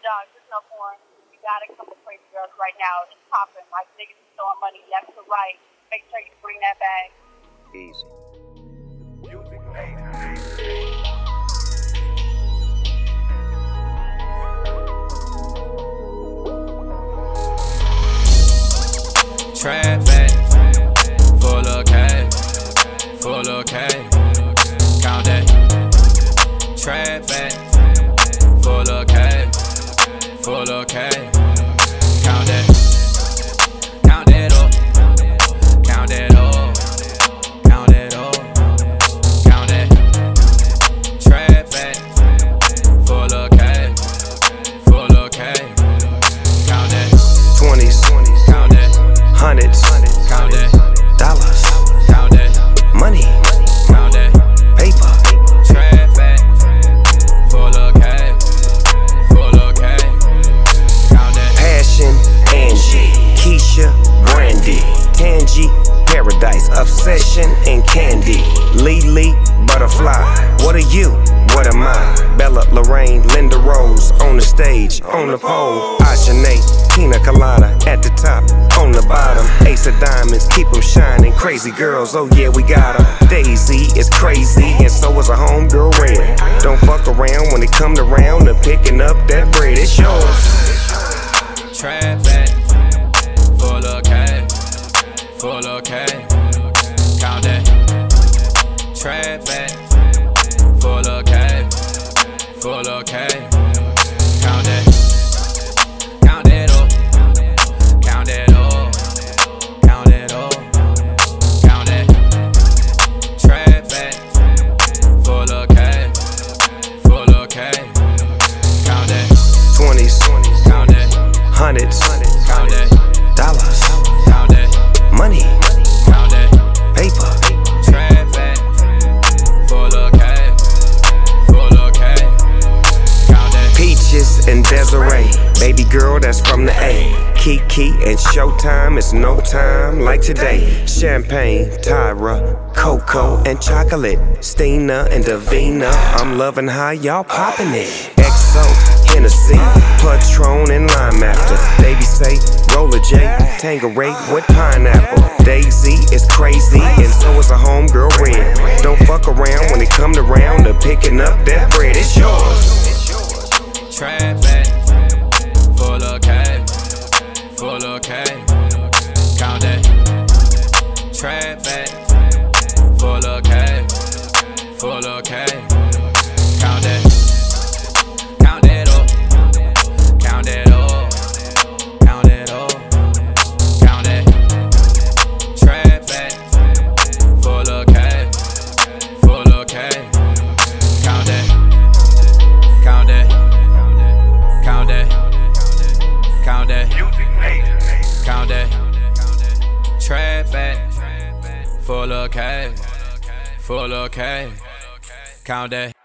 dog, there's no porn. You gotta come to Crazy Girls right now. It's popping. Like niggas is throwing money left to right. Make sure you bring that bag. Easy. Full stage, on the pole. Ajane, Tina Colada at the top, on the bottom. Ace of diamonds, keep them shining. Crazy girls, oh yeah, we got got 'em. Daisy is crazy, and so is a homegirl Red. Don't fuck around when it come to round and picking up that bread. It's yours. Trap. Full of cash. Full of cash. Count that. Trap. Girl that's from the A. Kiki and Showtime, it's no time like today. Champagne, Tyra, Coco and chocolate. Stina and Davina, I'm loving how y'all poppin' it. XO, Hennessy, Patron and Lime after. Baby say, Roller J, Tanqueray with pineapple. Count that. Trap back. Full of cash. Full of cash. Full of cash. Full of cash. Count that.